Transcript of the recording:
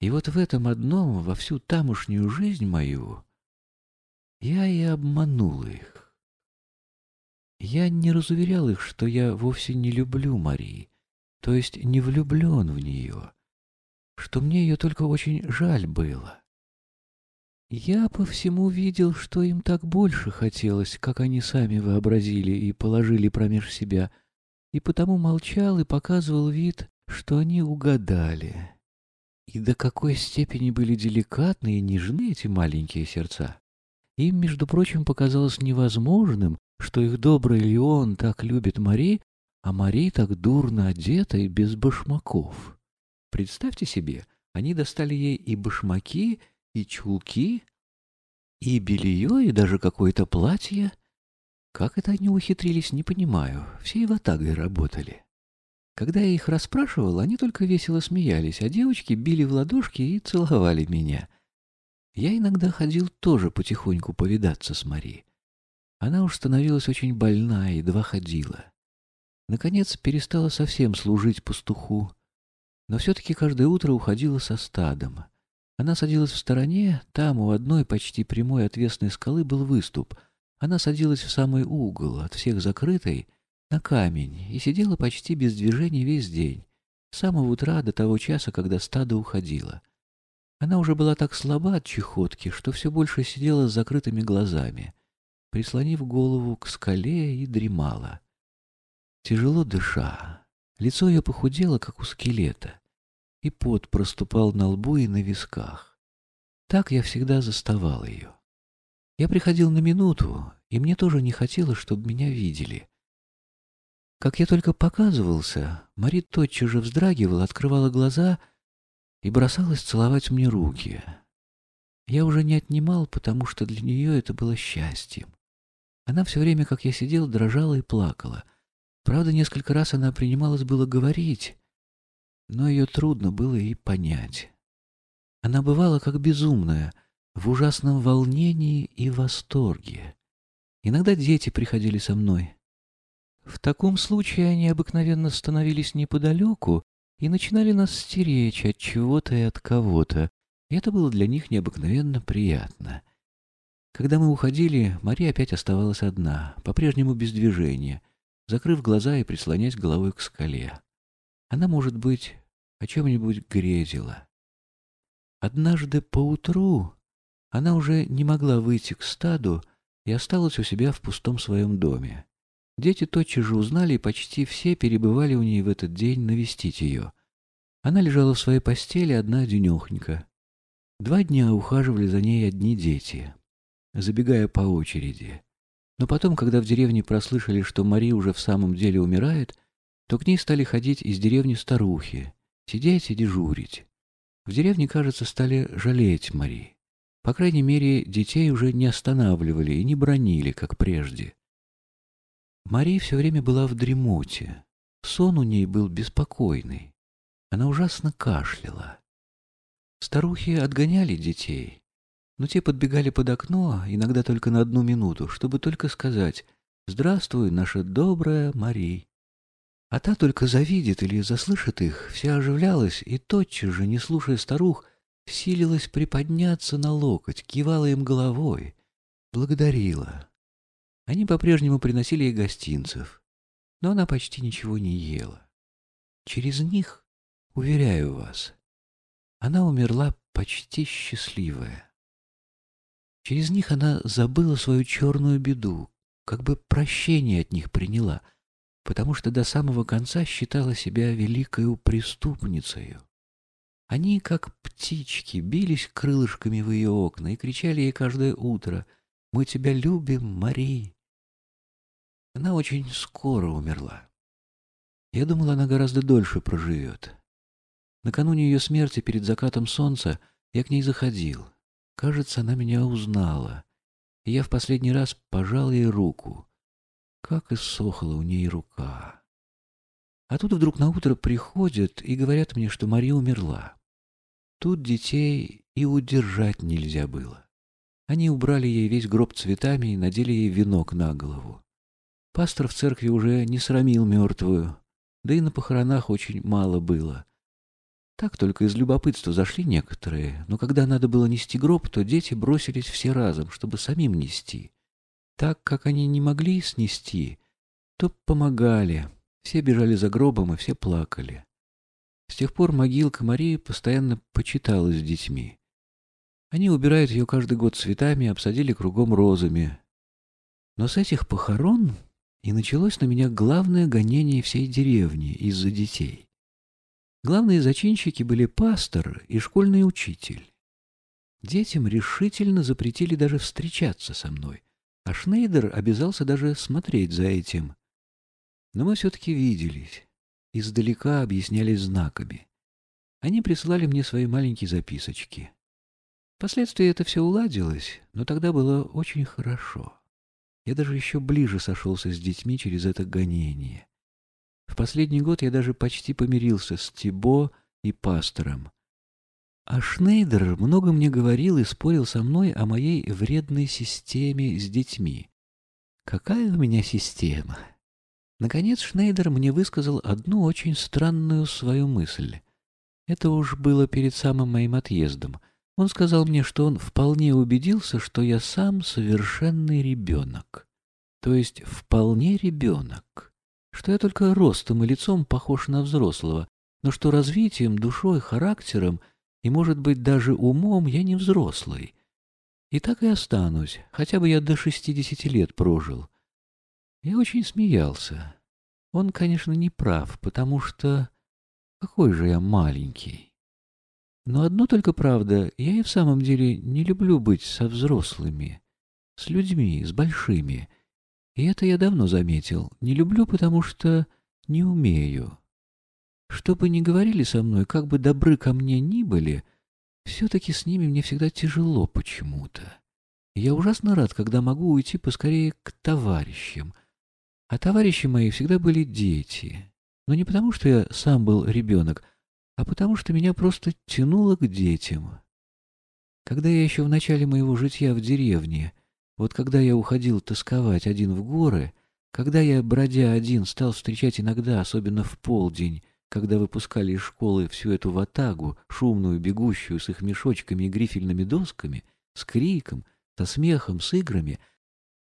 И вот в этом одном, во всю тамошнюю жизнь мою, я и обманул их. Я не разуверял их, что я вовсе не люблю Марии, то есть не влюблен в нее, что мне ее только очень жаль было. Я по всему видел, что им так больше хотелось, как они сами вообразили и положили промеж себя, и потому молчал и показывал вид, что они угадали. И до какой степени были деликатны и нежны эти маленькие сердца. Им, между прочим, показалось невозможным, что их добрый Леон так любит Мари, а Мари так дурно одета и без башмаков. Представьте себе, они достали ей и башмаки, и чулки, и белье, и даже какое-то платье. Как это они ухитрились, не понимаю. Все и в Атагой работали. Когда я их расспрашивал, они только весело смеялись, а девочки били в ладошки и целовали меня. Я иногда ходил тоже потихоньку повидаться с Мари. Она уж становилась очень больна и едва ходила. Наконец перестала совсем служить пастуху, но все-таки каждое утро уходила со стадом. Она садилась в стороне, там у одной почти прямой отвесной скалы был выступ. Она садилась в самый угол, от всех закрытой, на камень, и сидела почти без движения весь день, с самого утра до того часа, когда стадо уходило. Она уже была так слаба от чехотки, что все больше сидела с закрытыми глазами, прислонив голову к скале и дремала. Тяжело дыша, лицо ее похудело, как у скелета и пот проступал на лбу и на висках. Так я всегда заставал ее. Я приходил на минуту, и мне тоже не хотелось, чтобы меня видели. Как я только показывался, Мари тотчас же вздрагивала, открывала глаза и бросалась целовать мне руки. Я уже не отнимал, потому что для нее это было счастьем. Она все время, как я сидел, дрожала и плакала. Правда, несколько раз она принималась было говорить, но ее трудно было и понять. Она бывала как безумная, в ужасном волнении и восторге. Иногда дети приходили со мной. В таком случае они обыкновенно становились неподалеку и начинали нас стеречь от чего-то и от кого-то, и это было для них необыкновенно приятно. Когда мы уходили, Мария опять оставалась одна, по-прежнему без движения, закрыв глаза и прислонясь головой к скале. Она, может быть, о чем-нибудь грезила. Однажды поутру она уже не могла выйти к стаду и осталась у себя в пустом своем доме. Дети тотчас же узнали, и почти все перебывали у ней в этот день навестить ее. Она лежала в своей постели одна денехонька. Два дня ухаживали за ней одни дети, забегая по очереди. Но потом, когда в деревне прослышали, что Мари уже в самом деле умирает, то к ней стали ходить из деревни старухи, сидеть и дежурить. В деревне, кажется, стали жалеть Мари. По крайней мере, детей уже не останавливали и не бронили, как прежде. Мари все время была в дремоте. Сон у ней был беспокойный. Она ужасно кашляла. Старухи отгоняли детей, но те подбегали под окно, иногда только на одну минуту, чтобы только сказать «Здравствуй, наша добрая Мари». А та только завидит или заслышит их, вся оживлялась и тотчас же, не слушая старух, силилась приподняться на локоть, кивала им головой, благодарила. Они по-прежнему приносили ей гостинцев, но она почти ничего не ела. Через них, уверяю вас, она умерла почти счастливая. Через них она забыла свою черную беду, как бы прощение от них приняла — потому что до самого конца считала себя великою преступницей. Они, как птички, бились крылышками в ее окна и кричали ей каждое утро «Мы тебя любим, Мари!». Она очень скоро умерла. Я думал, она гораздо дольше проживет. Накануне ее смерти, перед закатом солнца, я к ней заходил. Кажется, она меня узнала. И я в последний раз пожал ей руку. Как иссохла у ней рука. А тут вдруг на утро приходят и говорят мне, что Мария умерла. Тут детей и удержать нельзя было. Они убрали ей весь гроб цветами и надели ей венок на голову. Пастор в церкви уже не срамил мертвую, да и на похоронах очень мало было. Так только из любопытства зашли некоторые, но когда надо было нести гроб, то дети бросились все разом, чтобы самим нести. Так как они не могли снести, то помогали. Все бежали за гробом и все плакали. С тех пор могилка Марии постоянно почиталась с детьми. Они убирают ее каждый год цветами, обсадили кругом розами. Но с этих похорон и началось на меня главное гонение всей деревни из-за детей. Главные зачинщики были пастор и школьный учитель. Детям решительно запретили даже встречаться со мной, а Шнейдер обязался даже смотреть за этим. Но мы все-таки виделись, издалека объяснялись знаками. Они присылали мне свои маленькие записочки. Впоследствии это все уладилось, но тогда было очень хорошо. Я даже еще ближе сошелся с детьми через это гонение. В последний год я даже почти помирился с Тибо и пастором. А Шнейдер много мне говорил и спорил со мной о моей вредной системе с детьми. Какая у меня система? Наконец Шнейдер мне высказал одну очень странную свою мысль. Это уж было перед самым моим отъездом. Он сказал мне, что он вполне убедился, что я сам совершенный ребенок. То есть вполне ребенок что я только ростом и лицом похож на взрослого, но что развитием, душой, характером и, может быть, даже умом я не взрослый. И так и останусь, хотя бы я до шестидесяти лет прожил. Я очень смеялся. Он, конечно, не прав, потому что... Какой же я маленький. Но одно только правда, я и в самом деле не люблю быть со взрослыми, с людьми, с большими, — и это я давно заметил. Не люблю, потому что не умею. Что бы ни говорили со мной, как бы добры ко мне ни были, все-таки с ними мне всегда тяжело почему-то. Я ужасно рад, когда могу уйти поскорее к товарищам. А товарищи мои всегда были дети. Но не потому, что я сам был ребенок, а потому, что меня просто тянуло к детям. Когда я еще в начале моего житья в деревне вот когда я уходил тосковать один в горы, когда я, бродя один, стал встречать иногда, особенно в полдень, когда выпускали из школы всю эту ватагу, шумную, бегущую с их мешочками и грифельными досками, с криком, со смехом, с играми,